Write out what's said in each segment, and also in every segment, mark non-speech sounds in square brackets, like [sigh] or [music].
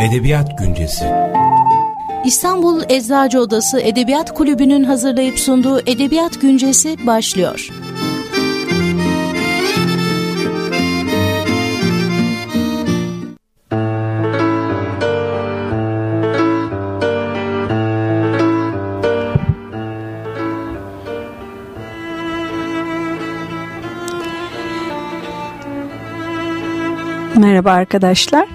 Edebiyat Güncesi İstanbul Eczacı Odası Edebiyat Kulübü'nün hazırlayıp sunduğu Edebiyat Güncesi başlıyor. Merhaba arkadaşlar.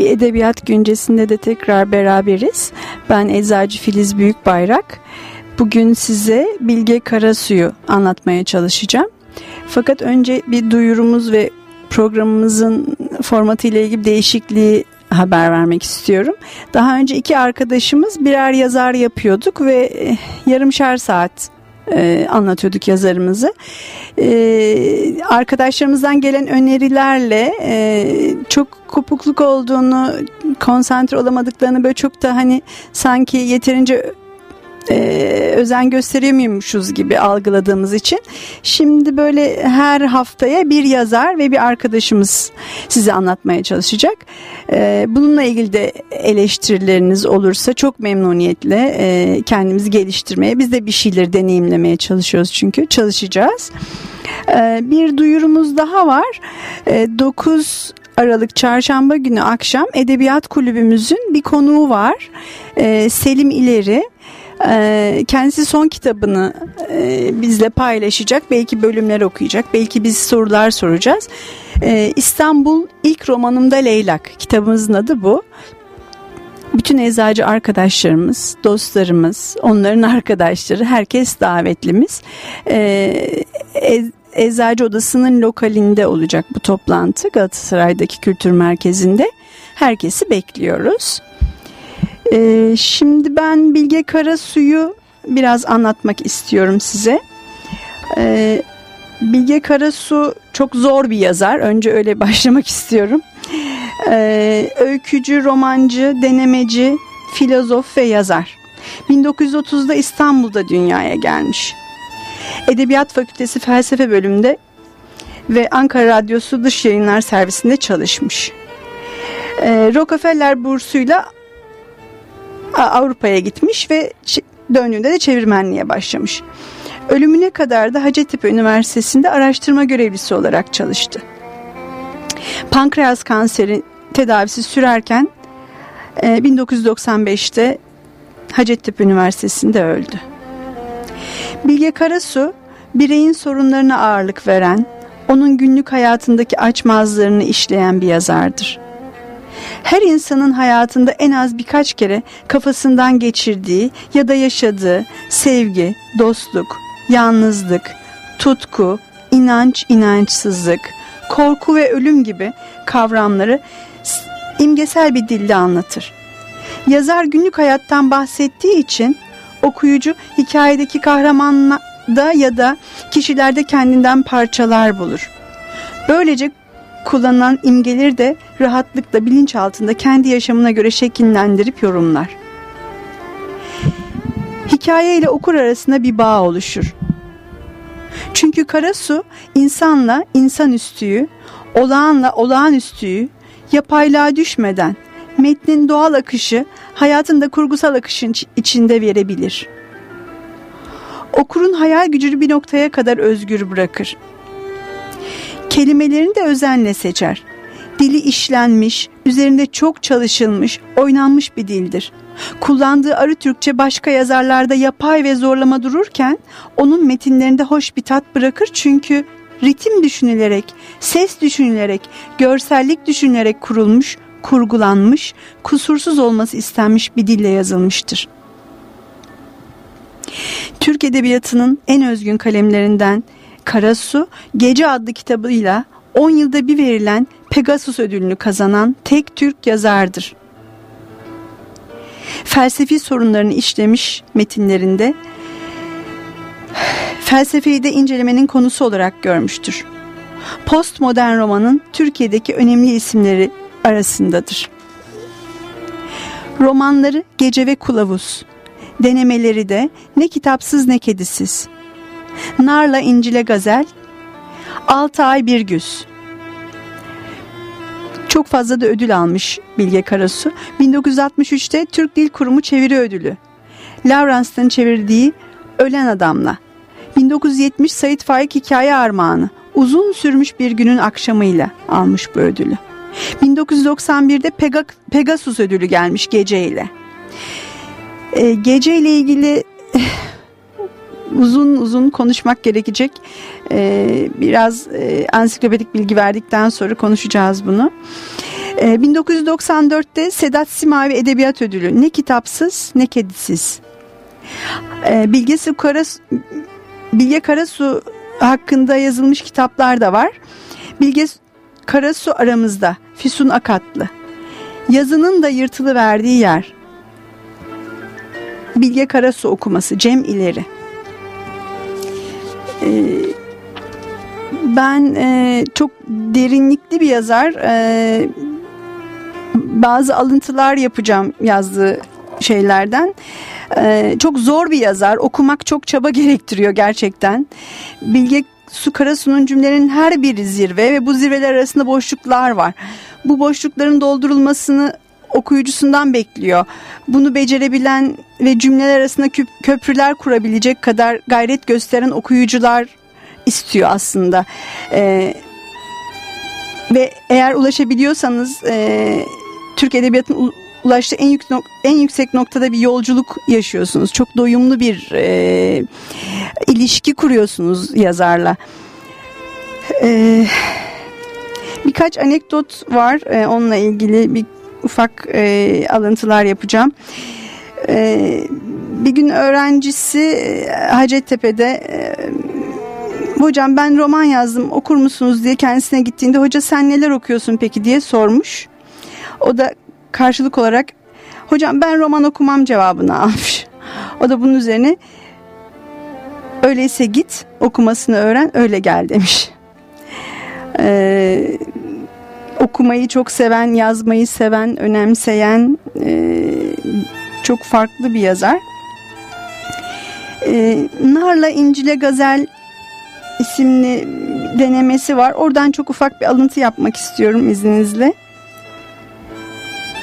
Bir edebiyat güncesinde de tekrar beraberiz. Ben Eczacı Filiz Büyükbayrak. Bugün size Bilge Karasu'yu anlatmaya çalışacağım. Fakat önce bir duyurumuz ve programımızın formatı ile ilgili değişikliği haber vermek istiyorum. Daha önce iki arkadaşımız birer yazar yapıyorduk ve eh, yarımşar saat e, anlatıyorduk yazarımızı. E, arkadaşlarımızdan gelen önerilerle e, çok kopukluk olduğunu, konsantre olamadıklarını böyle çok da hani sanki yeterince e, özen gösteremiyormuşuz gibi algıladığımız için şimdi böyle her haftaya bir yazar ve bir arkadaşımız size anlatmaya çalışacak. E, bununla ilgili de eleştirileriniz olursa çok memnuniyetle e, kendimizi geliştirmeye biz de bir şeyleri deneyimlemeye çalışıyoruz çünkü çalışacağız. E, bir duyurumuz daha var. E, 9 Aralık çarşamba günü akşam Edebiyat Kulübümüzün bir konuğu var. E, Selim İleri. Ee, kendisi son kitabını e, bizle paylaşacak. Belki bölümler okuyacak. Belki biz sorular soracağız. Ee, İstanbul ilk romanımda Leylak. Kitabımızın adı bu. Bütün eczacı arkadaşlarımız, dostlarımız, onların [laughs] arkadaşları, herkes davetlimiz. Ee, Eczacı Odası'nın lokalinde olacak bu toplantı Galatasaray'daki kültür merkezinde. Herkesi bekliyoruz. Ee, şimdi ben Bilge Karasu'yu biraz anlatmak istiyorum size. Ee, Bilge Karasu çok zor bir yazar. Önce öyle [laughs] başlamak istiyorum. Ee, öykücü, romancı, denemeci, filozof ve yazar. 1930'da İstanbul'da dünyaya gelmiş. Edebiyat Fakültesi Felsefe bölümünde ve Ankara Radyosu Dış Yayınlar Servisinde çalışmış. Ee, Rockefeller bursuyla Avrupa'ya gitmiş ve döndüğünde de çevirmenliğe başlamış. Ölümüne kadar da Hacettepe Üniversitesi'nde araştırma görevlisi olarak çalıştı. Pankreas kanseri tedavisi sürerken 1995'te e, Hacettepe Üniversitesi'nde öldü. Bilge Karasu, bireyin sorunlarına ağırlık veren, onun günlük hayatındaki açmazlarını işleyen bir yazardır. Her insanın hayatında en az birkaç kere kafasından geçirdiği ya da yaşadığı sevgi, dostluk, yalnızlık, tutku, inanç, inançsızlık, korku ve ölüm gibi kavramları imgesel bir dille anlatır. Yazar günlük hayattan bahsettiği için okuyucu hikayedeki kahramanda ya da kişilerde kendinden parçalar bulur. Böylece kullanılan imgeleri de rahatlıkla bilinç altında kendi yaşamına göre şekillendirip yorumlar. Hikaye ile okur arasında bir bağ oluşur. Çünkü Karasu insanla insanüstüyü, olağanla olağanüstüyü yapaylığa düşmeden metnin doğal akışı hayatın da kurgusal akışın içinde verebilir. Okurun hayal gücünü bir noktaya kadar özgür bırakır. Kelimelerini de özenle seçer. Dili işlenmiş, üzerinde çok çalışılmış, oynanmış bir dildir. Kullandığı arı Türkçe başka yazarlarda yapay ve zorlama dururken onun metinlerinde hoş bir tat bırakır çünkü ritim düşünülerek, ses düşünülerek, görsellik düşünülerek kurulmuş, kurgulanmış, kusursuz olması istenmiş bir dille yazılmıştır. Türk Edebiyatı'nın en özgün kalemlerinden Karasu Gece adlı kitabıyla 10 yılda bir verilen Pegasus ödülünü kazanan tek Türk yazardır. Felsefi sorunlarını işlemiş metinlerinde felsefeyi de incelemenin konusu olarak görmüştür. Postmodern romanın Türkiye'deki önemli isimleri arasındadır. Romanları Gece ve Kulavuz, denemeleri de Ne Kitapsız Ne Kedisiz, Narla İncile Gazel, Altı Ay Bir Güz. Çok fazla da ödül almış Bilge Karasu. 1963'te Türk Dil Kurumu çeviri ödülü. Lawrence'ın çevirdiği Ölen Adamla. 1970 Sait Faik Hikaye Armağanı. Uzun sürmüş bir günün akşamıyla almış bu ödülü. 1991'de Pegasus ödülü gelmiş geceyle. E, gece ile ilgili uzun uzun konuşmak gerekecek. E, biraz e, ansiklopedik bilgi verdikten sonra konuşacağız bunu. E, 1994'te Sedat Simavi Edebiyat Ödülü. Ne kitapsız ne kedisiz. E, Bilge, Su Karasu, Bilge Karasu hakkında yazılmış kitaplar da var. Bilge Karasu aramızda. Füsun Akatlı. Yazının da yırtılı verdiği yer. Bilge Karasu okuması Cem İleri. Ee, ben e, çok derinlikli bir yazar. Ee, bazı alıntılar yapacağım yazdığı şeylerden. Ee, çok zor bir yazar. Okumak çok çaba gerektiriyor gerçekten. Bilge Su Karasu'nun cümlelerinin her biri zirve ve bu zirveler arasında boşluklar var. Bu boşlukların doldurulmasını okuyucusundan bekliyor. Bunu becerebilen ve cümleler arasında köprüler kurabilecek kadar gayret gösteren okuyucular istiyor aslında. Ee, ve eğer ulaşabiliyorsanız e, Türk Edebiyatı'nın ulaştığı en, yük, en yüksek noktada bir yolculuk yaşıyorsunuz. Çok doyumlu bir e, ilişki kuruyorsunuz yazarla. E, birkaç anekdot var e, onunla ilgili bir ufak e, alıntılar yapacağım. E, bir gün öğrencisi e, Hacettepe'de e, hocam ben roman yazdım okur musunuz diye kendisine gittiğinde hoca sen neler okuyorsun peki diye sormuş. O da karşılık olarak hocam ben roman okumam cevabını almış. O da bunun üzerine öyleyse git okumasını öğren öyle gel demiş. Ee, okumayı çok seven, yazmayı seven, önemseyen e, çok farklı bir yazar. E, Narla İncil'e Gazel isimli denemesi var. Oradan çok ufak bir alıntı yapmak istiyorum izninizle.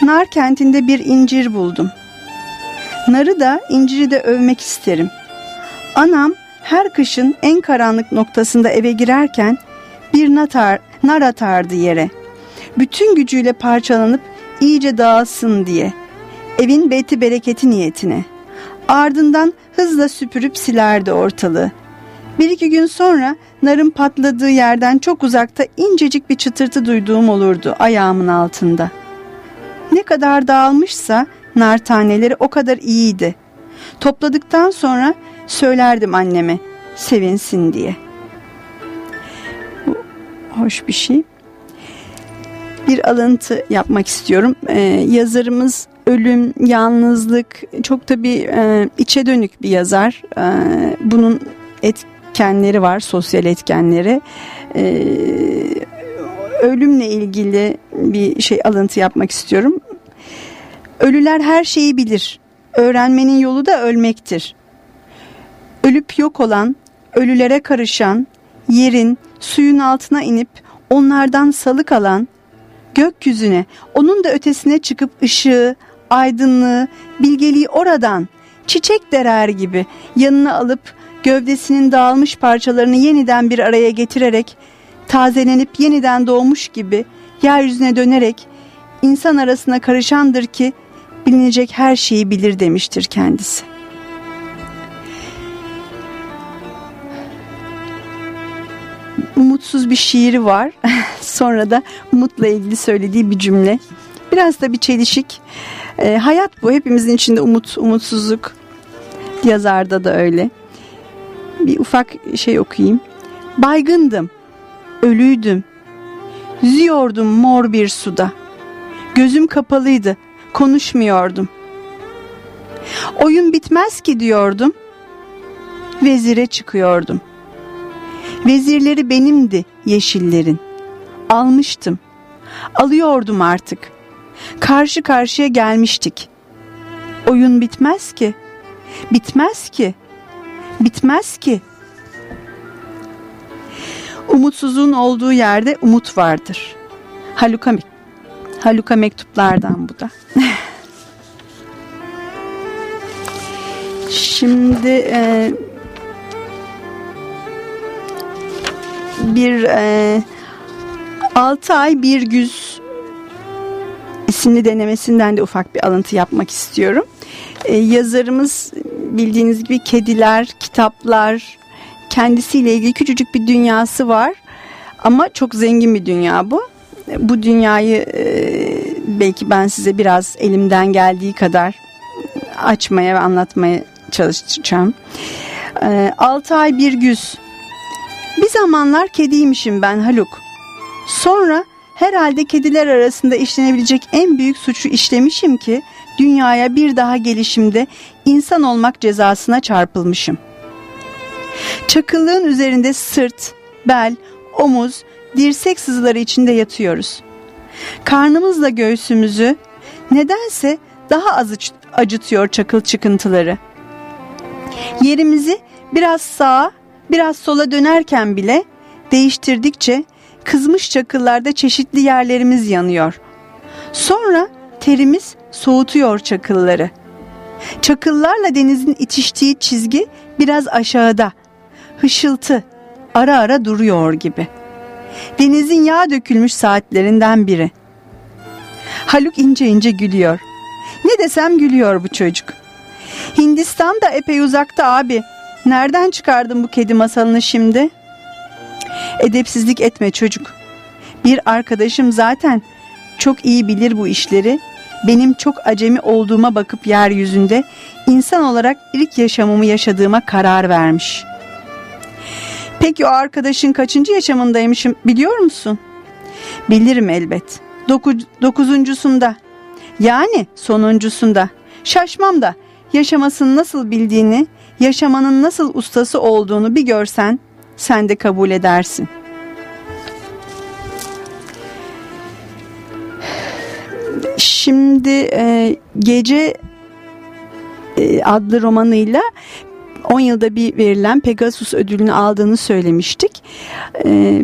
Nar kentinde bir incir buldum. Narı da inciri de övmek isterim. Anam her kışın en karanlık noktasında eve girerken bir natar, nar atardı yere. Bütün gücüyle parçalanıp iyice dağılsın diye. Evin beyti bereketi niyetine. Ardından hızla süpürüp silerdi ortalığı. Bir iki gün sonra narın patladığı yerden çok uzakta incecik bir çıtırtı duyduğum olurdu ayağımın altında.'' Ne kadar dağılmışsa nar taneleri o kadar iyiydi. Topladıktan sonra söylerdim anneme sevinsin diye. Bu hoş bir şey. Bir alıntı yapmak istiyorum. Ee, yazarımız ölüm, yalnızlık çok da bir e, içe dönük bir yazar. E, bunun etkenleri var, sosyal etkenleri. E, ölümle ilgili bir şey alıntı yapmak istiyorum. Ölüler her şeyi bilir. Öğrenmenin yolu da ölmektir. Ölüp yok olan, ölülere karışan, yerin, suyun altına inip onlardan salık alan, gökyüzüne, onun da ötesine çıkıp ışığı, aydınlığı, bilgeliği oradan, çiçek derer gibi yanına alıp gövdesinin dağılmış parçalarını yeniden bir araya getirerek tazelenip yeniden doğmuş gibi yeryüzüne dönerek insan arasına karışandır ki bilinecek her şeyi bilir demiştir kendisi. Umutsuz bir şiiri var. [laughs] Sonra da umutla ilgili söylediği bir cümle. Biraz da bir çelişik. E, hayat bu. Hepimizin içinde umut, umutsuzluk. Yazarda da öyle. Bir ufak şey okuyayım. Baygındım ölüydüm. Yüzüyordum mor bir suda. Gözüm kapalıydı, konuşmuyordum. Oyun bitmez ki diyordum. Vezire çıkıyordum. Vezirleri benimdi yeşillerin. Almıştım. Alıyordum artık. Karşı karşıya gelmiştik. Oyun bitmez ki. Bitmez ki. Bitmez ki. Umutsuzluğun olduğu yerde umut vardır. Haluka Haluka mektuplardan bu da. [laughs] Şimdi e, bir e, 6 ay bir güz isimli denemesinden de ufak bir alıntı yapmak istiyorum. E, yazarımız bildiğiniz gibi kediler, kitaplar, kendisiyle ilgili küçücük bir dünyası var. Ama çok zengin bir dünya bu. Bu dünyayı e, belki ben size biraz elimden geldiği kadar açmaya ve anlatmaya çalışacağım. E, 6 ay bir güz. Bir zamanlar kediymişim ben Haluk. Sonra herhalde kediler arasında işlenebilecek en büyük suçu işlemişim ki dünyaya bir daha gelişimde insan olmak cezasına çarpılmışım. Çakıllığın üzerinde sırt, bel, omuz, dirsek sızıları içinde yatıyoruz. Karnımızla göğsümüzü nedense daha az acıtıyor çakıl çıkıntıları. Yerimizi biraz sağa, biraz sola dönerken bile değiştirdikçe kızmış çakıllarda çeşitli yerlerimiz yanıyor. Sonra terimiz soğutuyor çakılları. Çakıllarla denizin itiştiği çizgi biraz aşağıda. Hışıltı ara ara duruyor gibi. Denizin yağ dökülmüş saatlerinden biri. Haluk ince ince gülüyor. Ne desem gülüyor bu çocuk. Hindistan da epey uzakta abi. Nereden çıkardın bu kedi masalını şimdi? Edepsizlik etme çocuk. Bir arkadaşım zaten çok iyi bilir bu işleri. Benim çok acemi olduğuma bakıp yeryüzünde insan olarak ilk yaşamımı yaşadığıma karar vermiş. Peki o arkadaşın kaçıncı yaşamındaymışım biliyor musun? Bilirim elbet. Doku, dokuzuncusunda. Yani sonuncusunda. Şaşmam da yaşamasını nasıl bildiğini, yaşamanın nasıl ustası olduğunu bir görsen sen de kabul edersin. Şimdi e, Gece adlı romanıyla 10 yılda bir verilen Pegasus ödülünü aldığını söylemiştik. E,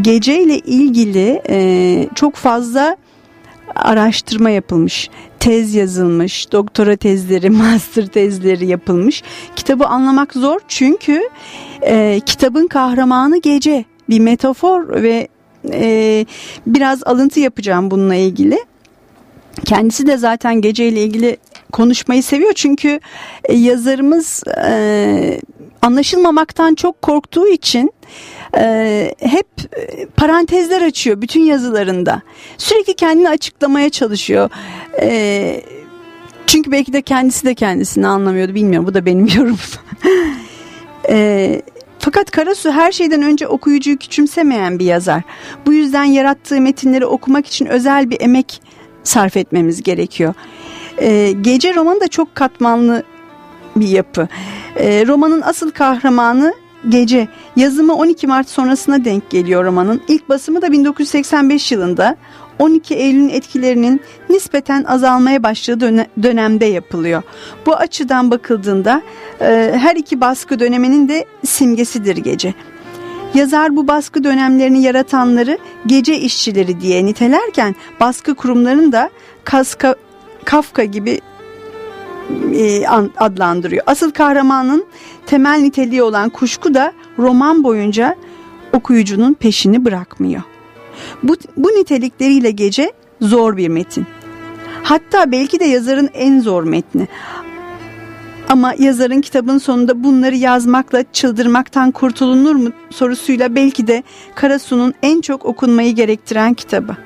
gece ile ilgili e, çok fazla araştırma yapılmış, tez yazılmış, doktora tezleri, [laughs] master tezleri yapılmış. Kitabı anlamak zor çünkü e, kitabın kahramanı gece bir metafor ve e, biraz alıntı yapacağım bununla ilgili. Kendisi de zaten geceyle ilgili konuşmayı seviyor çünkü e, yazarımız e, anlaşılmamaktan çok korktuğu için e, hep e, parantezler açıyor bütün yazılarında. Sürekli kendini açıklamaya çalışıyor. E, çünkü belki de kendisi de kendisini anlamıyordu bilmiyorum bu da benim [laughs] yorumum. e, fakat Karasu her şeyden önce okuyucuyu küçümsemeyen bir yazar. Bu yüzden yarattığı metinleri okumak için özel bir emek sarf etmemiz gerekiyor. E, gece romanı da çok katmanlı bir yapı. E, romanın asıl kahramanı Gece. Yazımı 12 Mart sonrasına denk geliyor romanın. İlk basımı da 1985 yılında 12 Eylül'ün etkilerinin nispeten azalmaya başladığı dönemde yapılıyor. Bu açıdan bakıldığında e, her iki baskı döneminin de simgesidir gece. Yazar bu baskı dönemlerini yaratanları gece işçileri diye nitelerken baskı kurumlarını da Kaska, Kafka gibi e, adlandırıyor. Asıl kahramanın temel niteliği olan kuşku da roman boyunca okuyucunun peşini bırakmıyor. Bu, bu nitelikleriyle gece zor bir metin. Hatta belki de yazarın en zor metni. Ama yazarın kitabın sonunda bunları yazmakla çıldırmaktan kurtulunur mu sorusuyla belki de Karasu'nun en çok okunmayı gerektiren kitabı.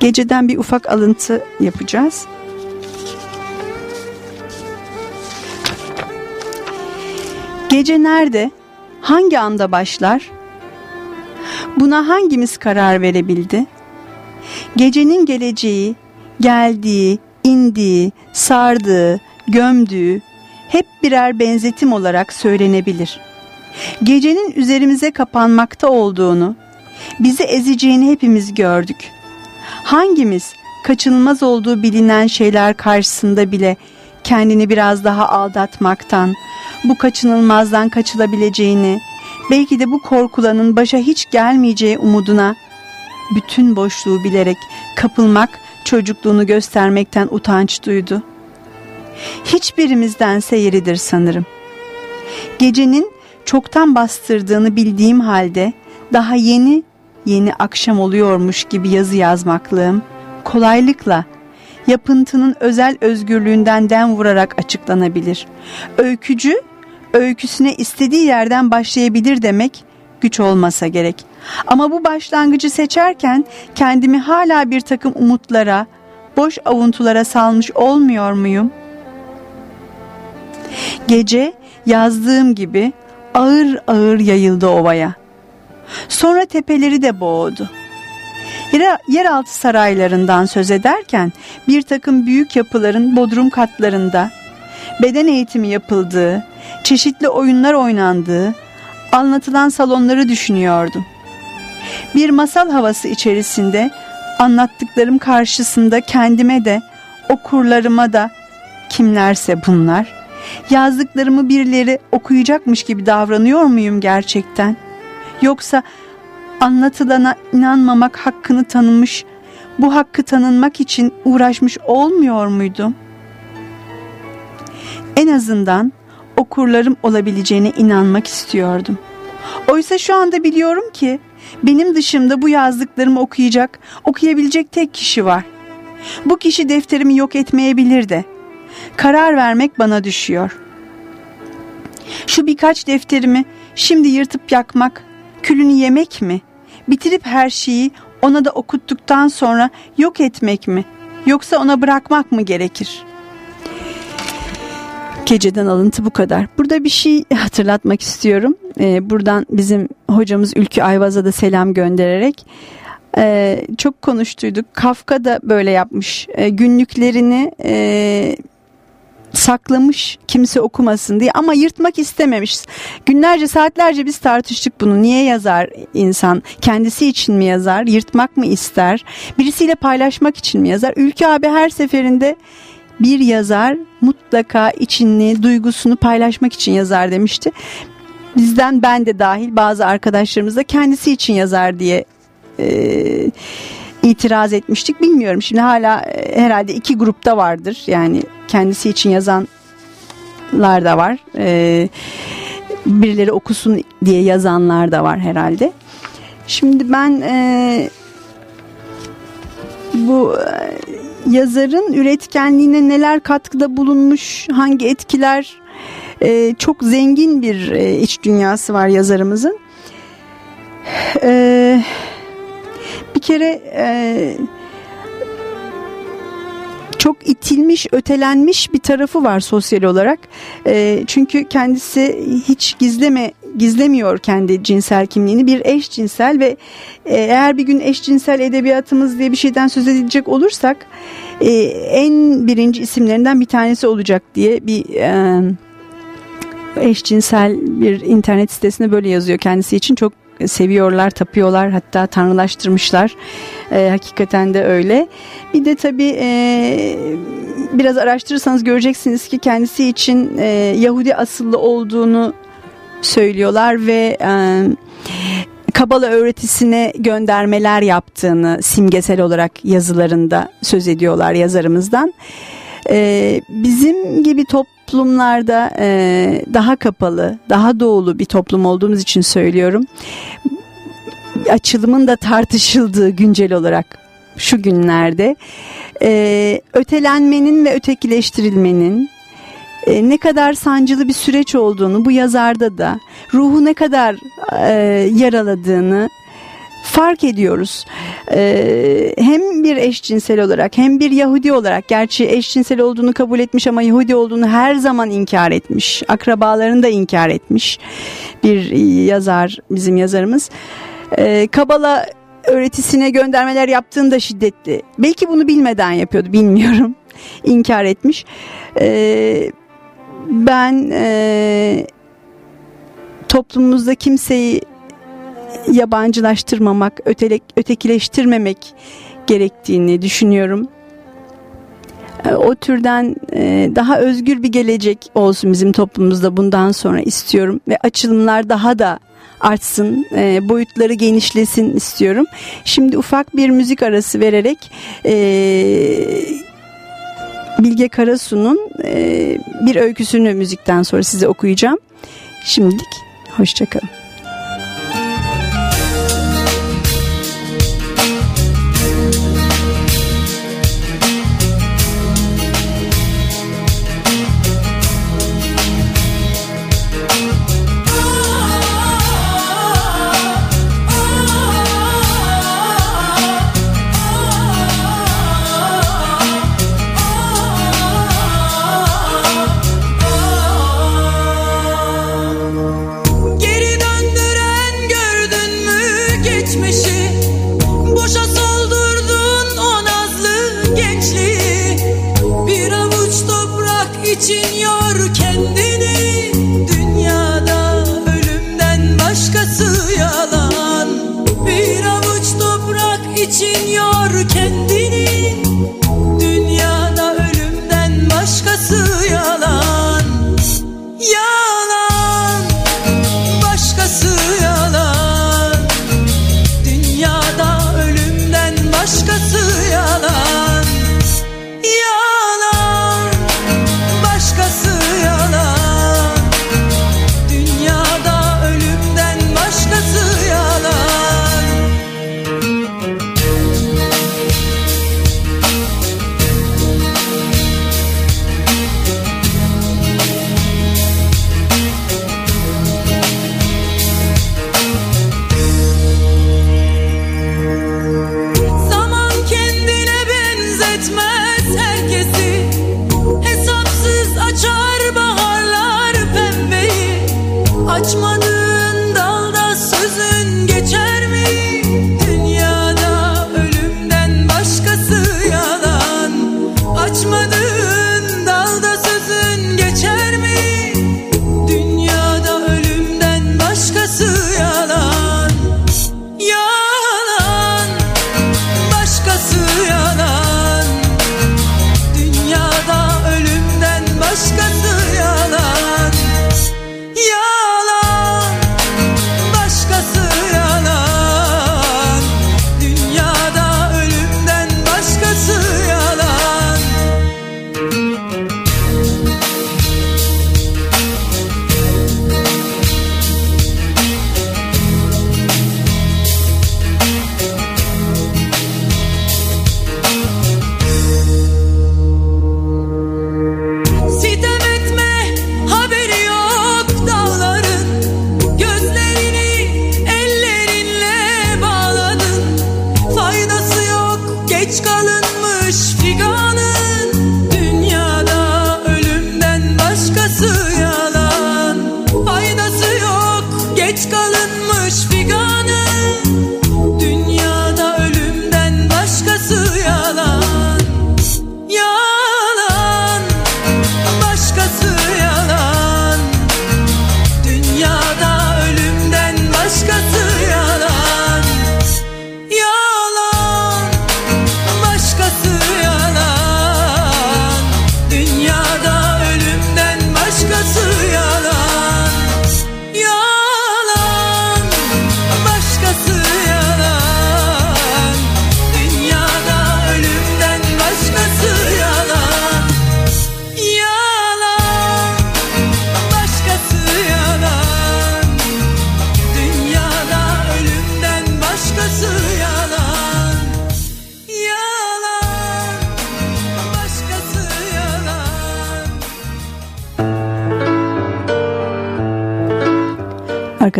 Geceden bir ufak alıntı yapacağız. Gece nerede? Hangi anda başlar? Buna hangimiz karar verebildi? Gecenin geleceği, geldiği, indiği, sardığı, gömdüğü hep birer benzetim olarak söylenebilir. Gecenin üzerimize kapanmakta olduğunu, bizi ezeceğini hepimiz gördük. Hangimiz kaçınılmaz olduğu bilinen şeyler karşısında bile kendini biraz daha aldatmaktan, bu kaçınılmazdan kaçılabileceğini, belki de bu korkulanın başa hiç gelmeyeceği umuduna bütün boşluğu bilerek kapılmak çocukluğunu göstermekten utanç duydu. Hiçbirimizden seyiridir sanırım. Gecenin çoktan bastırdığını bildiğim halde daha yeni yeni akşam oluyormuş gibi yazı yazmaklığım kolaylıkla yapıntının özel özgürlüğünden den vurarak açıklanabilir. Öykücü öyküsüne istediği yerden başlayabilir demek güç olmasa gerek. Ama bu başlangıcı seçerken kendimi hala bir takım umutlara, boş avuntulara salmış olmuyor muyum? Gece yazdığım gibi ağır ağır yayıldı ovaya. Sonra tepeleri de boğdu. Yer, yeraltı saraylarından söz ederken bir takım büyük yapıların bodrum katlarında beden eğitimi yapıldığı, çeşitli oyunlar oynandığı, anlatılan salonları düşünüyordum. Bir masal havası içerisinde anlattıklarım karşısında kendime de okurlarıma da kimlerse bunlar yazdıklarımı birileri okuyacakmış gibi davranıyor muyum gerçekten? Yoksa anlatılana inanmamak hakkını tanımış, bu hakkı tanınmak için uğraşmış olmuyor muydum? En azından okurlarım olabileceğine inanmak istiyordum. Oysa şu anda biliyorum ki benim dışımda bu yazdıklarımı okuyacak, okuyabilecek tek kişi var. Bu kişi defterimi yok etmeyebilir de. Karar vermek bana düşüyor. Şu birkaç defterimi şimdi yırtıp yakmak, külünü yemek mi? Bitirip her şeyi ona da okuttuktan sonra yok etmek mi? Yoksa ona bırakmak mı gerekir?'' Geceden alıntı bu kadar. Burada bir şey [laughs] hatırlatmak istiyorum. Ee, buradan bizim hocamız Ülkü Ayvaz'a da selam göndererek. Ee, çok konuştuyduk. Kafka da böyle yapmış. Ee, günlüklerini e, saklamış kimse okumasın diye ama yırtmak istememiş. Günlerce saatlerce biz tartıştık bunu. Niye yazar insan? Kendisi için mi yazar? Yırtmak mı ister? Birisiyle paylaşmak için mi yazar? Ülkü abi her seferinde bir yazar mutlaka içini, duygusunu paylaşmak için yazar demişti. Bizden ben de dahil bazı arkadaşlarımız da kendisi için yazar diye e, itiraz etmiştik. Bilmiyorum şimdi hala e, herhalde iki grupta vardır. Yani kendisi için yazanlar da var. E, birileri okusun diye yazanlar da var herhalde. Şimdi ben e, bu e, yazarın üretkenliğine neler katkıda bulunmuş, hangi etkiler e, çok zengin bir e, iç dünyası var yazarımızın. E, bir kere e, çok itilmiş, ötelenmiş bir tarafı var sosyal olarak. E, çünkü kendisi hiç gizleme gizlemiyor kendi cinsel kimliğini. Bir eşcinsel ve e, eğer bir gün eşcinsel edebiyatımız diye bir şeyden söz edilecek olursak e, en birinci isimlerinden bir tanesi olacak diye bir e, eşcinsel bir internet sitesinde böyle yazıyor kendisi için çok seviyorlar, tapıyorlar hatta tanrılaştırmışlar. E, hakikaten de öyle. Bir de tabii e, biraz araştırırsanız göreceksiniz ki kendisi için e, Yahudi asıllı olduğunu söylüyorlar ve e, Kabala öğretisine göndermeler yaptığını simgesel olarak yazılarında söz ediyorlar yazarımızdan. E, bizim gibi toplumlarda e, daha kapalı, daha doğulu bir toplum olduğumuz için söylüyorum. Açılımın da tartışıldığı güncel olarak şu günlerde e, ötelenmenin ve ötekileştirilmenin e, ne kadar sancılı bir süreç olduğunu bu yazarda da ruhu ne kadar e, yaraladığını fark ediyoruz. Ee, hem bir eşcinsel olarak hem bir Yahudi olarak gerçi eşcinsel olduğunu kabul etmiş ama Yahudi olduğunu her zaman inkar etmiş. Akrabalarını da inkar etmiş bir yazar bizim yazarımız. Ee, Kabala öğretisine göndermeler yaptığında şiddetli. Belki bunu bilmeden yapıyordu bilmiyorum. [laughs] inkar etmiş. Ee, ben e, toplumumuzda kimseyi yabancılaştırmamak, ötelek, ötekileştirmemek gerektiğini düşünüyorum. e, o türden e, daha özgür bir gelecek olsun bizim toplumumuzda bundan sonra istiyorum ve açılımlar daha da artsın, e, boyutları genişlesin istiyorum. Şimdi ufak bir müzik arası vererek Bilge Karasu'nun bir öyküsünü müzikten sonra size okuyacağım. Şimdilik hoşçakalın. Watch my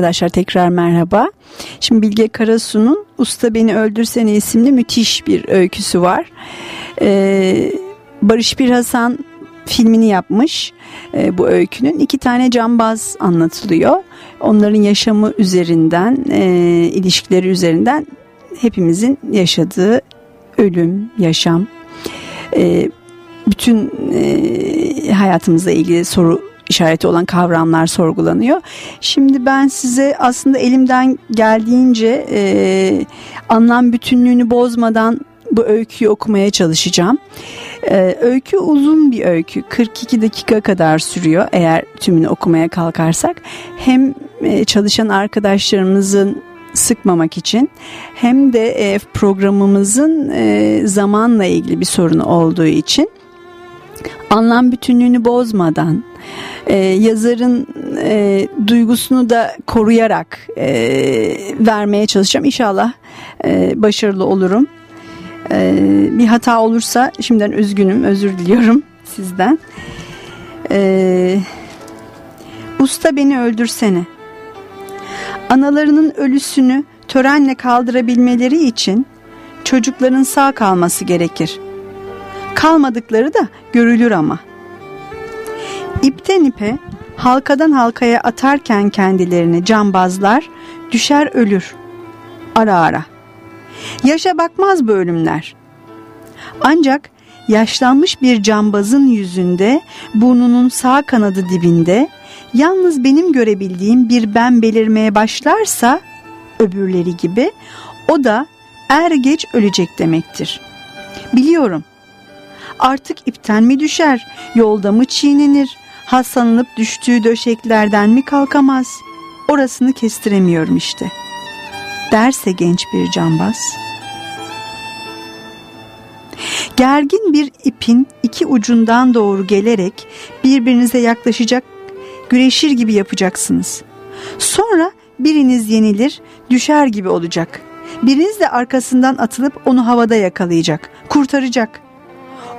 Arkadaşlar tekrar merhaba. Şimdi Bilge Karasu'nun Usta Beni Öldürsene isimli müthiş bir öyküsü var. Ee, Barış Bir Hasan filmini yapmış e, bu öykünün. iki tane cambaz anlatılıyor. Onların yaşamı üzerinden, e, ilişkileri üzerinden hepimizin yaşadığı ölüm, yaşam, e, bütün e, hayatımızla ilgili soru işareti olan kavramlar sorgulanıyor. Şimdi ben size aslında elimden geldiğince e, anlam bütünlüğünü bozmadan bu öyküyü okumaya çalışacağım. Ee, öykü uzun bir öykü. 42 dakika kadar sürüyor eğer tümünü okumaya kalkarsak. Hem e, çalışan arkadaşlarımızın sıkmamak için hem de e, programımızın e, zamanla ilgili bir sorunu olduğu için anlam bütünlüğünü bozmadan e, yazarın e, duygusunu da koruyarak e, vermeye çalışacağım. İnşallah e, başarılı olurum. E, bir hata olursa şimdiden üzgünüm, özür diliyorum [laughs] sizden. E, Usta beni öldürsene. Analarının ölüsünü törenle kaldırabilmeleri için çocukların sağ kalması gerekir. Kalmadıkları da görülür ama. İpten ipe, halkadan halkaya atarken kendilerini cambazlar düşer ölür. Ara ara. Yaşa bakmaz bu ölümler. Ancak yaşlanmış bir cambazın yüzünde, burnunun sağ kanadı dibinde, yalnız benim görebildiğim bir ben belirmeye başlarsa, öbürleri gibi, o da er geç ölecek demektir. Biliyorum. Artık ipten mi düşer, yolda mı çiğnenir, hastalanıp düştüğü döşeklerden mi kalkamaz? Orasını kestiremiyorum işte. Derse genç bir cambaz.'' Gergin bir ipin iki ucundan doğru gelerek birbirinize yaklaşacak, güreşir gibi yapacaksınız. Sonra biriniz yenilir, düşer gibi olacak. Biriniz de arkasından atılıp onu havada yakalayacak, kurtaracak.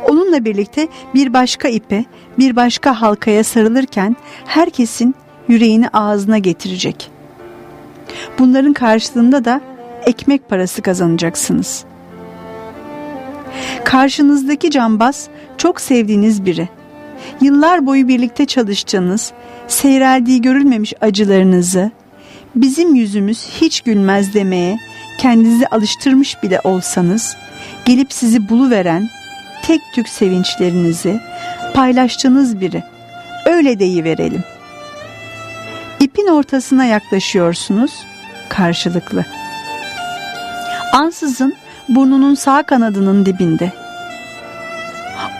Onunla birlikte bir başka ipe, bir başka halkaya sarılırken herkesin yüreğini ağzına getirecek. Bunların karşılığında da ekmek parası kazanacaksınız.'' Karşınızdaki cambaz çok sevdiğiniz biri. Yıllar boyu birlikte çalıştığınız, seyreldiği görülmemiş acılarınızı bizim yüzümüz hiç gülmez demeye kendinizi alıştırmış bile olsanız gelip sizi buluveren tek tük sevinçlerinizi paylaştığınız biri. Öyle deyiverelim. İpin ortasına yaklaşıyorsunuz karşılıklı. Ansızın burnunun sağ kanadının dibinde.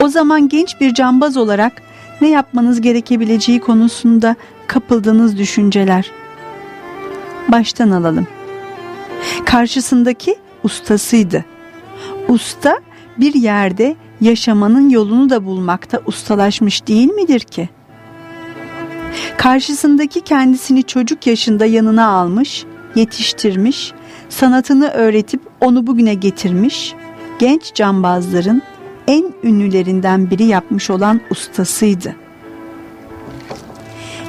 O zaman genç bir cambaz olarak ne yapmanız gerekebileceği konusunda kapıldığınız düşünceler. Baştan alalım. Karşısındaki ustasıydı. Usta bir yerde yaşamanın yolunu da bulmakta ustalaşmış değil midir ki? Karşısındaki kendisini çocuk yaşında yanına almış, yetiştirmiş, sanatını öğretip onu bugüne getirmiş, genç cambazların en ünlülerinden biri yapmış olan ustasıydı.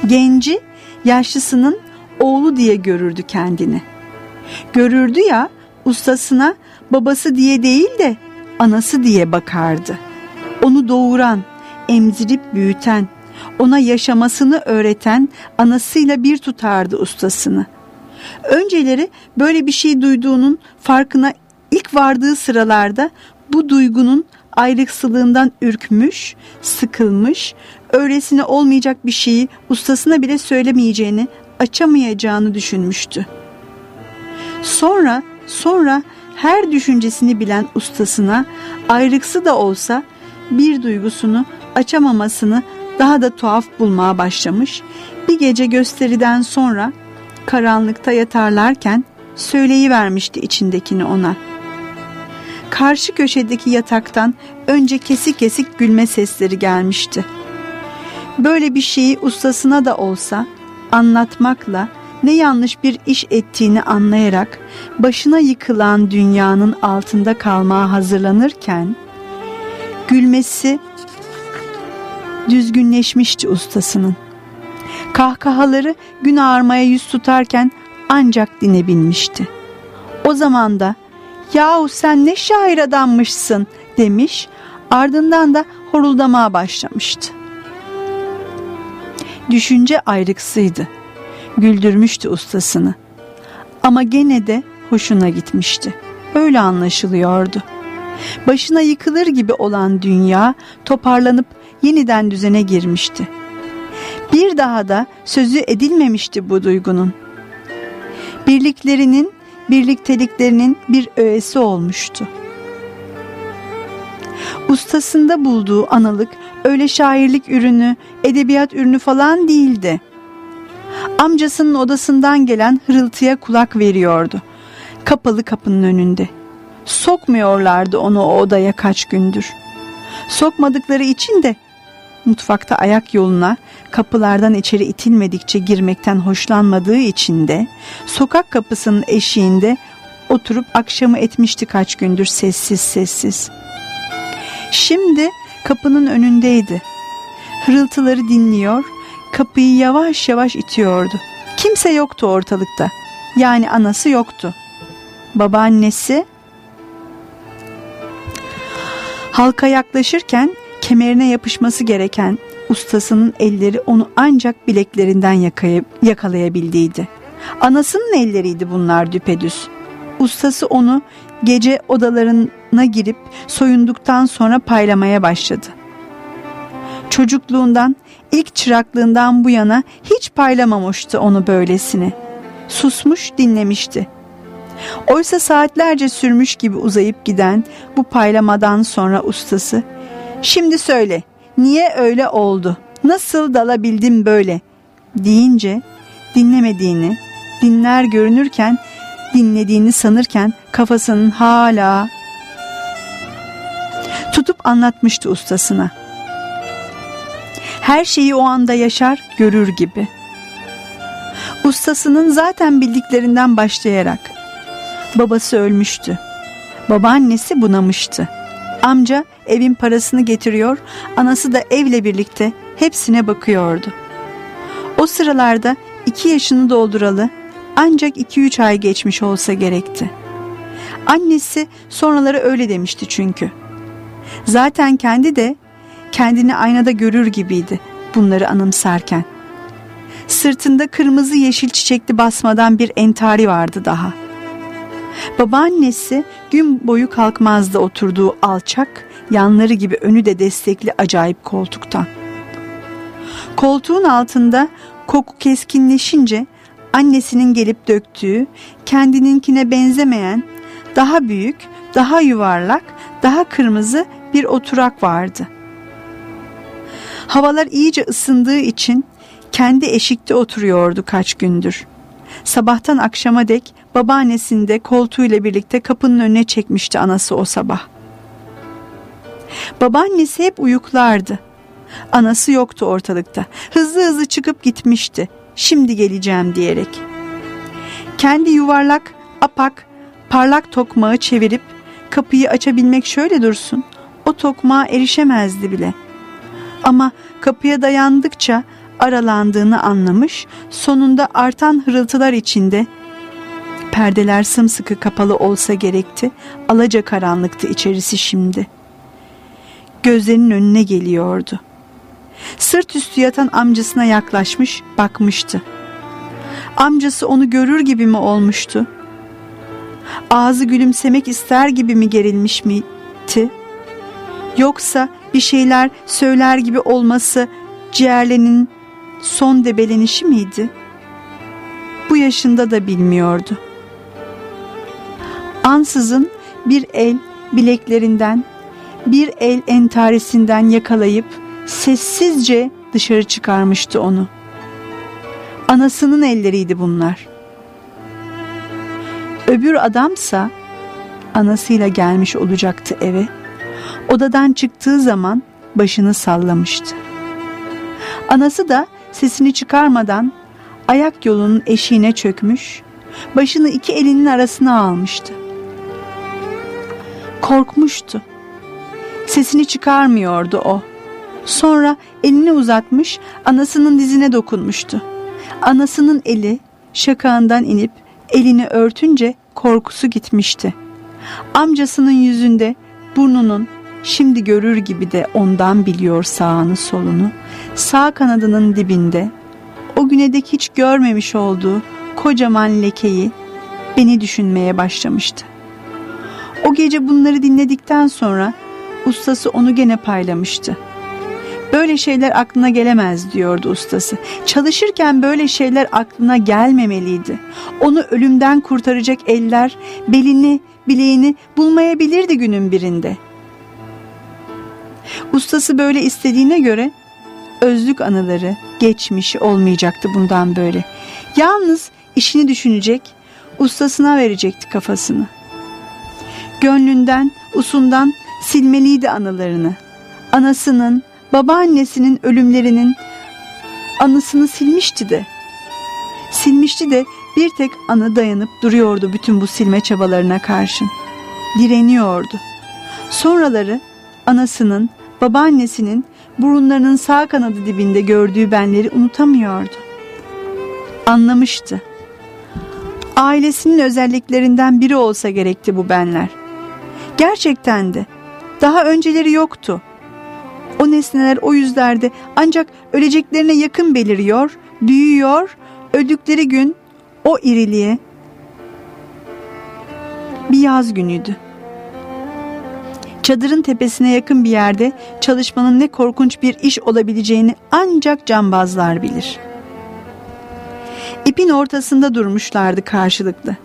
Genci yaşlısının oğlu diye görürdü kendini. Görürdü ya ustasına babası diye değil de anası diye bakardı. Onu doğuran, emzirip büyüten, ona yaşamasını öğreten anasıyla bir tutardı ustasını. Önceleri böyle bir şey duyduğunun farkına ilk vardığı sıralarda bu duygunun ayrıksılığından ürkmüş, sıkılmış, öylesine olmayacak bir şeyi ustasına bile söylemeyeceğini, açamayacağını düşünmüştü. Sonra, sonra her düşüncesini bilen ustasına ayrıksı da olsa bir duygusunu açamamasını daha da tuhaf bulmaya başlamış. Bir gece gösteriden sonra karanlıkta yatarlarken söyleyivermişti içindekini ona. Karşı köşedeki yataktan önce kesik kesik gülme sesleri gelmişti. Böyle bir şeyi ustasına da olsa anlatmakla ne yanlış bir iş ettiğini anlayarak başına yıkılan dünyanın altında kalmaya hazırlanırken gülmesi düzgünleşmişti ustasının. Kahkahaları gün ağarmaya yüz tutarken ancak dinebilmişti. O zaman da yahu sen ne şair adammışsın demiş ardından da horuldamaya başlamıştı. Düşünce ayrıksıydı. Güldürmüştü ustasını. Ama gene de hoşuna gitmişti. Öyle anlaşılıyordu. Başına yıkılır gibi olan dünya toparlanıp yeniden düzene girmişti. Bir daha da sözü edilmemişti bu duygunun. Birliklerinin, birlikteliklerinin bir öğesi olmuştu. Ustasında bulduğu analık öyle şairlik ürünü, edebiyat ürünü falan değildi. Amcasının odasından gelen hırıltıya kulak veriyordu. Kapalı kapının önünde. Sokmuyorlardı onu o odaya kaç gündür. Sokmadıkları için de mutfakta ayak yoluna kapılardan içeri itilmedikçe girmekten hoşlanmadığı için de sokak kapısının eşiğinde oturup akşamı etmişti kaç gündür sessiz sessiz. Şimdi kapının önündeydi. Hırıltıları dinliyor, kapıyı yavaş yavaş itiyordu. Kimse yoktu ortalıkta. Yani anası yoktu. Babaannesi halka yaklaşırken kemerine yapışması gereken ustasının elleri onu ancak bileklerinden yakalayabildiydi. Anasının elleriydi bunlar düpedüz. Ustası onu gece odalarına girip soyunduktan sonra paylamaya başladı. Çocukluğundan, ilk çıraklığından bu yana hiç paylamamıştı onu böylesine. Susmuş dinlemişti. Oysa saatlerce sürmüş gibi uzayıp giden bu paylamadan sonra ustası Şimdi söyle niye öyle oldu? Nasıl dalabildim böyle? deyince dinlemediğini, dinler görünürken dinlediğini sanırken kafasının hala tutup anlatmıştı ustasına. Her şeyi o anda yaşar, görür gibi. Ustasının zaten bildiklerinden başlayarak babası ölmüştü. Babaannesi bunamıştı. Amca evin parasını getiriyor, anası da evle birlikte hepsine bakıyordu. O sıralarda iki yaşını dolduralı ancak iki üç ay geçmiş olsa gerekti. Annesi sonraları öyle demişti çünkü. Zaten kendi de kendini aynada görür gibiydi bunları anımsarken. Sırtında kırmızı yeşil çiçekli basmadan bir entari vardı daha. Babaannesi gün boyu kalkmazdı oturduğu alçak, yanları gibi önü de destekli acayip koltuktan. Koltuğun altında koku keskinleşince annesinin gelip döktüğü, kendininkine benzemeyen, daha büyük, daha yuvarlak, daha kırmızı bir oturak vardı. Havalar iyice ısındığı için kendi eşikte oturuyordu kaç gündür. Sabahtan akşama dek babaannesini de koltuğuyla birlikte kapının önüne çekmişti anası o sabah. Babaannesi hep uyuklardı. Anası yoktu ortalıkta. Hızlı hızlı çıkıp gitmişti. Şimdi geleceğim diyerek. Kendi yuvarlak, apak, parlak tokmağı çevirip kapıyı açabilmek şöyle dursun. O tokmağa erişemezdi bile. Ama kapıya dayandıkça aralandığını anlamış, sonunda artan hırıltılar içinde perdeler sımsıkı kapalı olsa gerekti, alaca karanlıktı içerisi şimdi. Gözlerinin önüne geliyordu. Sırt üstü yatan amcasına yaklaşmış, bakmıştı. Amcası onu görür gibi mi olmuştu? Ağzı gülümsemek ister gibi mi gerilmiş miydi? Yoksa bir şeyler söyler gibi olması ciğerlerinin son debelenişi miydi? Bu yaşında da bilmiyordu. Ansızın bir el bileklerinden, bir el entaresinden yakalayıp sessizce dışarı çıkarmıştı onu. Anasının elleriydi bunlar. Öbür adamsa anasıyla gelmiş olacaktı eve. Odadan çıktığı zaman başını sallamıştı. Anası da sesini çıkarmadan ayak yolunun eşiğine çökmüş, başını iki elinin arasına almıştı. Korkmuştu. Sesini çıkarmıyordu o. Sonra elini uzatmış anasının dizine dokunmuştu. Anasının eli şakağından inip elini örtünce korkusu gitmişti. Amcasının yüzünde burnunun şimdi görür gibi de ondan biliyor sağını solunu. Sağ kanadının dibinde o güne dek hiç görmemiş olduğu kocaman lekeyi beni düşünmeye başlamıştı. O gece bunları dinledikten sonra ustası onu gene paylamıştı. Böyle şeyler aklına gelemez diyordu ustası. Çalışırken böyle şeyler aklına gelmemeliydi. Onu ölümden kurtaracak eller belini, bileğini bulmayabilirdi günün birinde. Ustası böyle istediğine göre özlük anıları, geçmişi olmayacaktı bundan böyle. Yalnız işini düşünecek, ustasına verecekti kafasını. Gönlünden, usundan silmeliydi anılarını. Anasının, babaannesinin ölümlerinin anısını silmişti de. Silmişti de bir tek anı dayanıp duruyordu bütün bu silme çabalarına karşın. Direniyordu. Sonraları anasının, babaannesinin burunlarının sağ kanadı dibinde gördüğü benleri unutamıyordu. Anlamıştı. Ailesinin özelliklerinden biri olsa gerekti bu benler. Gerçekten de daha önceleri yoktu. O nesneler o yüzlerde ancak öleceklerine yakın beliriyor, büyüyor, öldükleri gün o iriliğe bir yaz günüydü. Çadırın tepesine yakın bir yerde çalışmanın ne korkunç bir iş olabileceğini ancak cambazlar bilir. İpin ortasında durmuşlardı karşılıklı.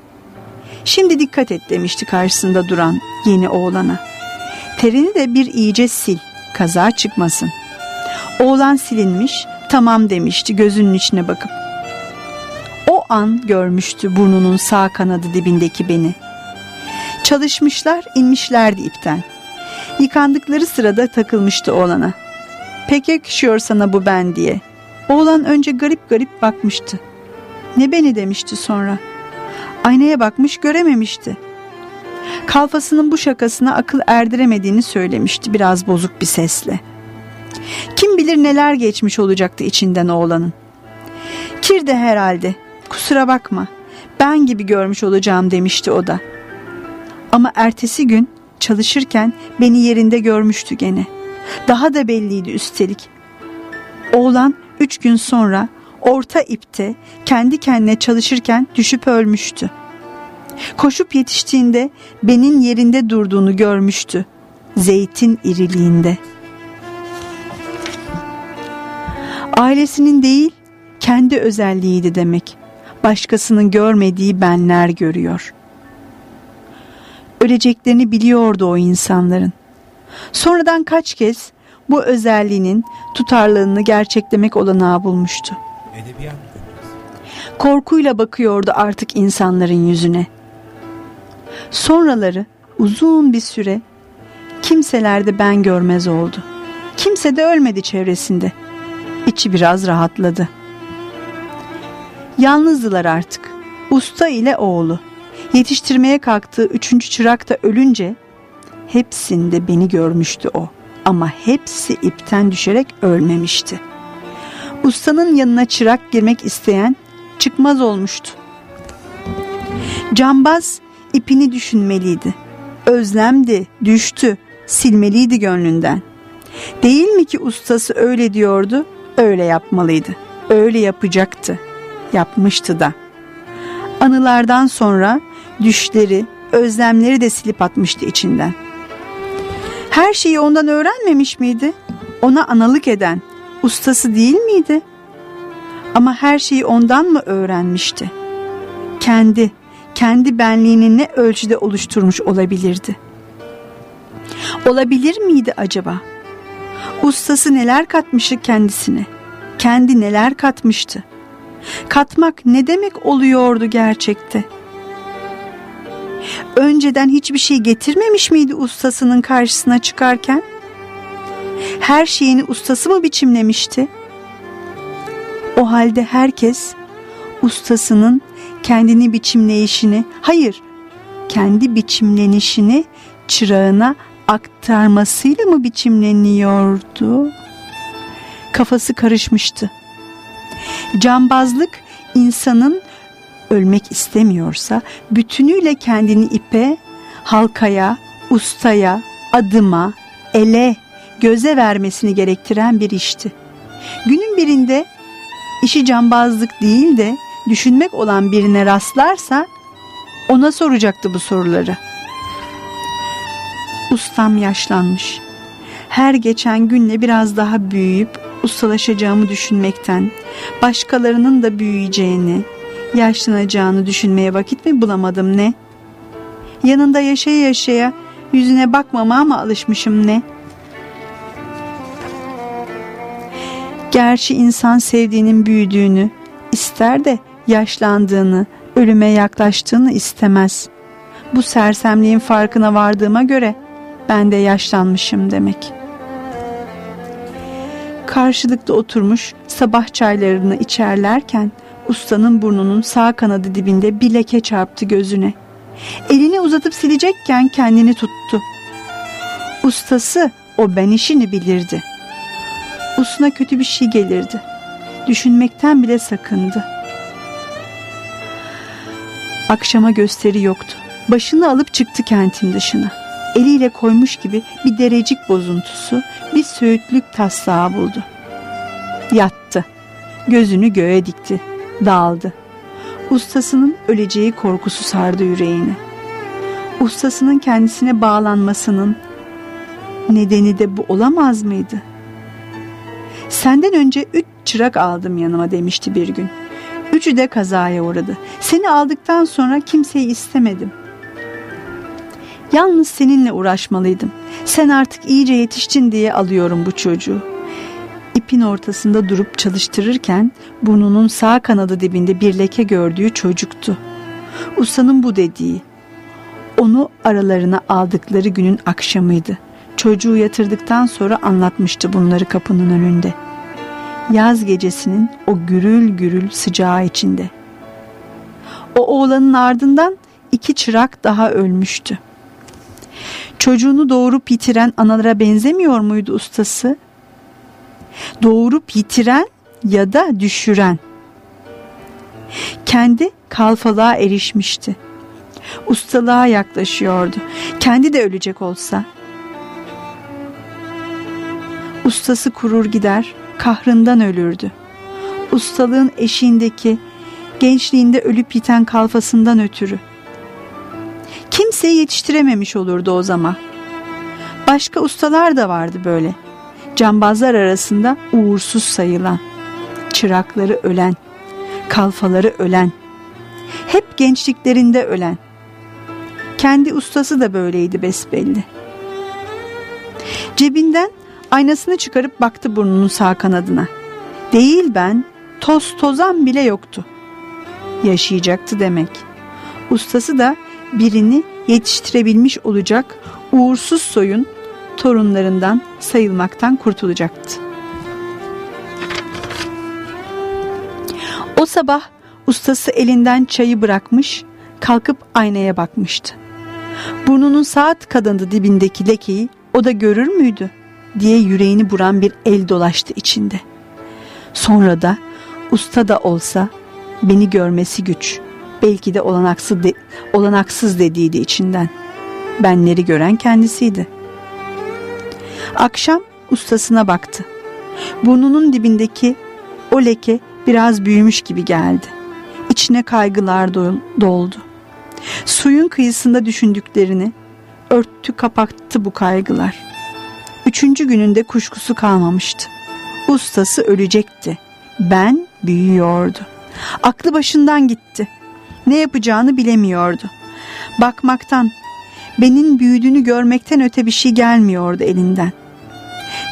Şimdi dikkat et demişti karşısında duran yeni oğlana. Terini de bir iyice sil, kaza çıkmasın. Oğlan silinmiş, tamam demişti gözünün içine bakıp. O an görmüştü burnunun sağ kanadı dibindeki beni. Çalışmışlar, inmişlerdi ipten. Yıkandıkları sırada takılmıştı oğlana. Pek yakışıyor sana bu ben diye. Oğlan önce garip garip bakmıştı. Ne beni demişti sonra. Aynaya bakmış görememişti. Kalfasının bu şakasına akıl erdiremediğini söylemişti biraz bozuk bir sesle. Kim bilir neler geçmiş olacaktı içinden oğlanın. Kir de herhalde. Kusura bakma. Ben gibi görmüş olacağım demişti o da. Ama ertesi gün çalışırken beni yerinde görmüştü gene. Daha da belliydi üstelik. Oğlan üç gün sonra orta ipte kendi kendine çalışırken düşüp ölmüştü. Koşup yetiştiğinde benim yerinde durduğunu görmüştü. Zeytin iriliğinde. Ailesinin değil, kendi özelliğiydi demek. Başkasının görmediği benler görüyor. Öleceklerini biliyordu o insanların. Sonradan kaç kez bu özelliğinin tutarlılığını gerçeklemek olanağı bulmuştu. Korkuyla bakıyordu artık insanların yüzüne. Sonraları uzun bir süre kimselerde ben görmez oldu. Kimse de ölmedi çevresinde. İçi biraz rahatladı. Yalnızdılar artık. Usta ile oğlu. Yetiştirmeye kalktığı üçüncü çırak da ölünce hepsinde beni görmüştü o. Ama hepsi ipten düşerek ölmemişti. Ustanın yanına çırak girmek isteyen çıkmaz olmuştu. Cambaz ipini düşünmeliydi. Özlemdi, düştü, silmeliydi gönlünden. Değil mi ki ustası öyle diyordu, öyle yapmalıydı. Öyle yapacaktı. Yapmıştı da. Anılardan sonra düşleri, özlemleri de silip atmıştı içinden. Her şeyi ondan öğrenmemiş miydi? Ona analık eden ustası değil miydi? Ama her şeyi ondan mı öğrenmişti? Kendi, kendi benliğini ne ölçüde oluşturmuş olabilirdi? Olabilir miydi acaba? Ustası neler katmıştı kendisine? Kendi neler katmıştı? Katmak ne demek oluyordu gerçekte? Önceden hiçbir şey getirmemiş miydi ustasının karşısına çıkarken? Her şeyini ustası mı biçimlemişti? O halde herkes ustasının kendini biçimleyişini, hayır, kendi biçimlenişini çırağına aktarmasıyla mı biçimleniyordu? Kafası karışmıştı. Cambazlık insanın ölmek istemiyorsa bütünüyle kendini ipe, halkaya, ustaya, adıma, ele, göze vermesini gerektiren bir işti. Günün birinde işi cambazlık değil de düşünmek olan birine rastlarsa ona soracaktı bu soruları. Ustam yaşlanmış. Her geçen günle biraz daha büyüyüp ustalaşacağımı düşünmekten, başkalarının da büyüyeceğini, yaşlanacağını düşünmeye vakit mi bulamadım ne? Yanında yaşaya yaşaya yüzüne bakmama mı alışmışım ne? Gerçi insan sevdiğinin büyüdüğünü, ister de yaşlandığını, ölüme yaklaştığını istemez. Bu sersemliğin farkına vardığıma göre ben de yaşlanmışım demek. Karşılıklı oturmuş sabah çaylarını içerlerken ustanın burnunun sağ kanadı dibinde bir leke çarptı gözüne. Elini uzatıp silecekken kendini tuttu. Ustası o ben işini bilirdi. Usuna kötü bir şey gelirdi. Düşünmekten bile sakındı. Akşama gösteri yoktu. Başını alıp çıktı kentin dışına. Eliyle koymuş gibi bir derecik bozuntusu, bir söğütlük taslağı buldu. Yattı. Gözünü göğe dikti. Dağıldı. Ustasının öleceği korkusu sardı yüreğini. Ustasının kendisine bağlanmasının nedeni de bu olamaz mıydı? Senden önce üç çırak aldım yanıma demişti bir gün. Üçü de kazaya uğradı. Seni aldıktan sonra kimseyi istemedim. Yalnız seninle uğraşmalıydım. Sen artık iyice yetiştin diye alıyorum bu çocuğu. İpin ortasında durup çalıştırırken burnunun sağ kanadı dibinde bir leke gördüğü çocuktu. Ustanın bu dediği. Onu aralarına aldıkları günün akşamıydı. Çocuğu yatırdıktan sonra anlatmıştı bunları kapının önünde. Yaz gecesinin o gürül gürül sıcağı içinde. O oğlanın ardından iki çırak daha ölmüştü. Çocuğunu doğurup yitiren analara benzemiyor muydu ustası? Doğurup yitiren ya da düşüren. Kendi kalfalığa erişmişti. Ustalığa yaklaşıyordu. Kendi de ölecek olsa. Ustası kurur gider, kahrından ölürdü. Ustalığın eşiğindeki, gençliğinde ölüp yiten kalfasından ötürü. Kimseyi yetiştirememiş olurdu o zaman. Başka ustalar da vardı böyle. Cambazlar arasında uğursuz sayılan, çırakları ölen, kalfaları ölen, hep gençliklerinde ölen. Kendi ustası da böyleydi besbelli. Cebinden aynasını çıkarıp baktı burnunun sağ kanadına. Değil ben, toz tozan bile yoktu. Yaşayacaktı demek. Ustası da birini yetiştirebilmiş olacak uğursuz soyun torunlarından sayılmaktan kurtulacaktı. O sabah ustası elinden çayı bırakmış, kalkıp aynaya bakmıştı. Burnunun saat kadındı dibindeki lekeyi o da görür müydü diye yüreğini buran bir el dolaştı içinde. Sonra da usta da olsa beni görmesi güç. Belki de olanaksız, de, olanaksız dediydi içinden. Benleri gören kendisiydi. Akşam ustasına baktı. Burnunun dibindeki o leke biraz büyümüş gibi geldi. İçine kaygılar doldu. Suyun kıyısında düşündüklerini örttü kapattı bu kaygılar. Üçüncü gününde kuşkusu kalmamıştı. Ustası ölecekti. Ben büyüyordu. Aklı başından gitti. Ne yapacağını bilemiyordu. Bakmaktan, benim büyüdüğünü görmekten öte bir şey gelmiyordu elinden.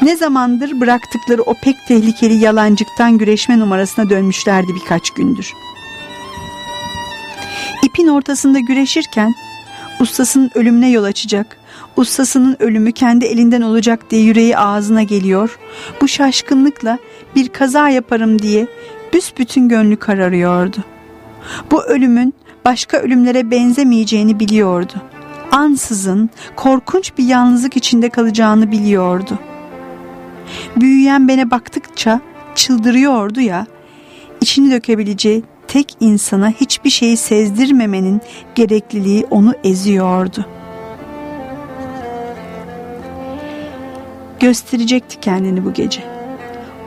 Ne zamandır bıraktıkları o pek tehlikeli yalancıktan güreşme numarasına dönmüşlerdi birkaç gündür. İpin ortasında güreşirken ustasının ölümüne yol açacak, ustasının ölümü kendi elinden olacak diye yüreği ağzına geliyor. Bu şaşkınlıkla bir kaza yaparım diye büsbütün gönlü kararıyordu. Bu ölümün başka ölümlere benzemeyeceğini biliyordu. Ansızın korkunç bir yalnızlık içinde kalacağını biliyordu. Büyüyen bene baktıkça çıldırıyordu ya, içini dökebileceği tek insana hiçbir şeyi sezdirmemenin gerekliliği onu eziyordu. Gösterecekti kendini bu gece.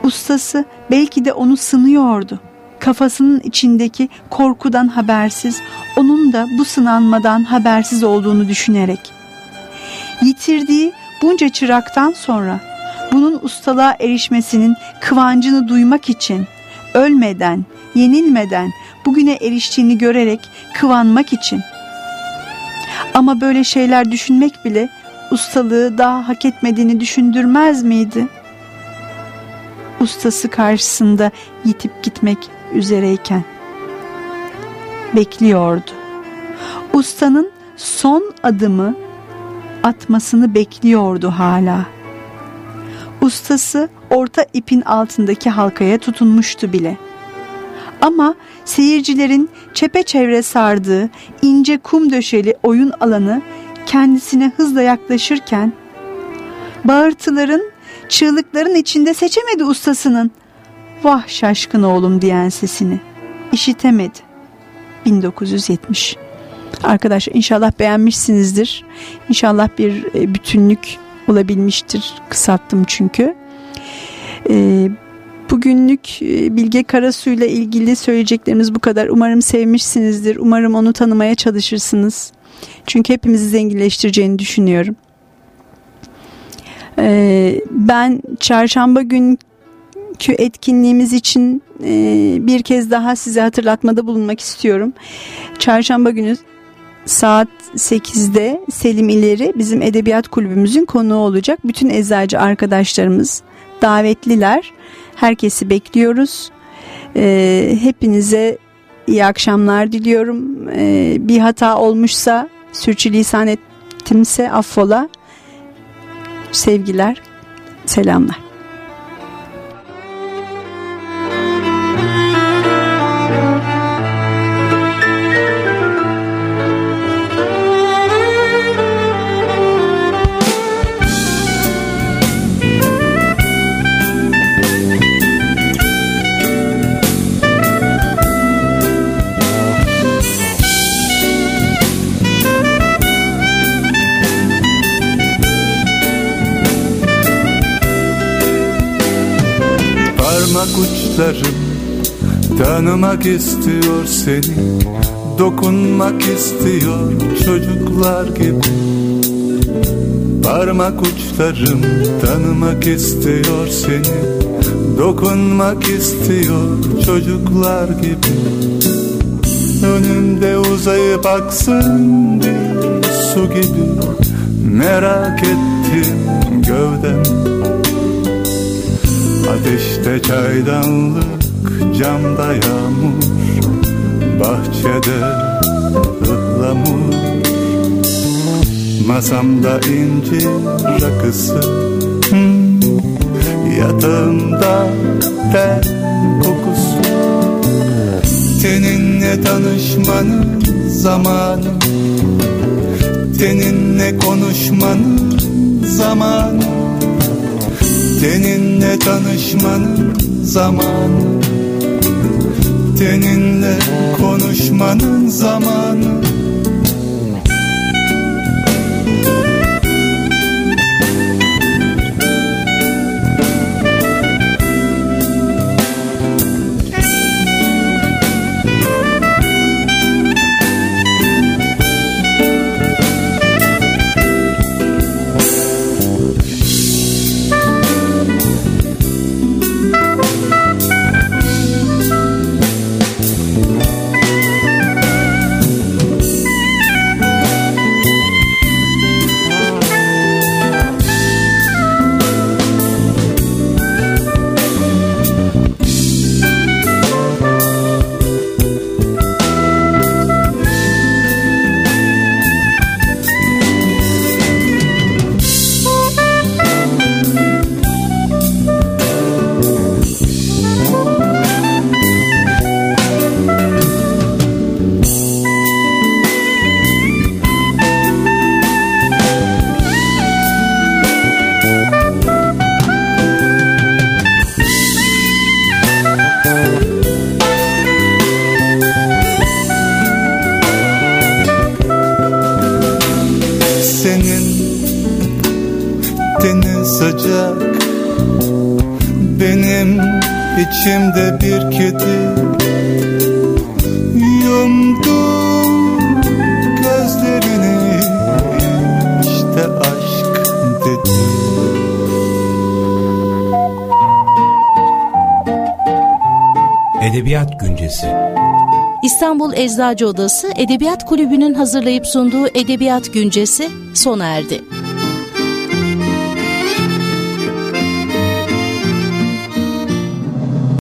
Ustası belki de onu sınıyordu. Kafasının içindeki korkudan habersiz, onun da bu sınanmadan habersiz olduğunu düşünerek. Yitirdiği bunca çıraktan sonra bunun ustalığa erişmesinin kıvancını duymak için ölmeden, yenilmeden bugüne eriştiğini görerek kıvanmak için. Ama böyle şeyler düşünmek bile ustalığı daha hak etmediğini düşündürmez miydi? ustası karşısında yitip gitmek üzereyken bekliyordu. Ustanın son adımı atmasını bekliyordu hala. Ustası orta ipin altındaki halkaya tutunmuştu bile. Ama seyircilerin çepeçevre sardığı ince kum döşeli oyun alanı kendisine hızla yaklaşırken bağırtıların, çığlıkların içinde seçemedi ustasının vah şaşkın oğlum diyen sesini. İşitemedi. 1970 Arkadaş inşallah beğenmişsinizdir. İnşallah bir e, bütünlük olabilmiştir. Kısalttım çünkü. E, bugünlük e, Bilge Karasu ile ilgili söyleyeceklerimiz bu kadar. Umarım sevmişsinizdir. Umarım onu tanımaya çalışırsınız. Çünkü hepimizi zenginleştireceğini düşünüyorum. Ben çarşamba günkü etkinliğimiz için bir kez daha size hatırlatmada bulunmak istiyorum. Çarşamba günü saat 8'de Selim İleri bizim edebiyat kulübümüzün konuğu olacak. Bütün eczacı arkadaşlarımız davetliler. Herkesi bekliyoruz. Ee, hepinize iyi akşamlar diliyorum. Ee, bir hata olmuşsa sürçülisan ettimse affola. Sevgiler, selamlar. Uçlarım Tanımak istiyor seni. Dokunmak istiyor çocuklar gibi. Parmak uçlarım tanımak istiyor seni. Dokunmak istiyor çocuklar gibi. Önümde uzayıp aksın bir su gibi. Merak ettim gövdem Ateşte çaydanlık, camda yağmur Bahçede ıhlamur. Masamda incir rakısı hmm. Yatağımda ter kokusu. Seninle tanışmanın zamanı. Seninle konuşmanın zamanı Seninle tanışmanın zamanı. Seninle konuşmanın zamanı İstanbul Eczacı Odası Edebiyat Kulübü'nün hazırlayıp sunduğu Edebiyat Güncesi sona erdi.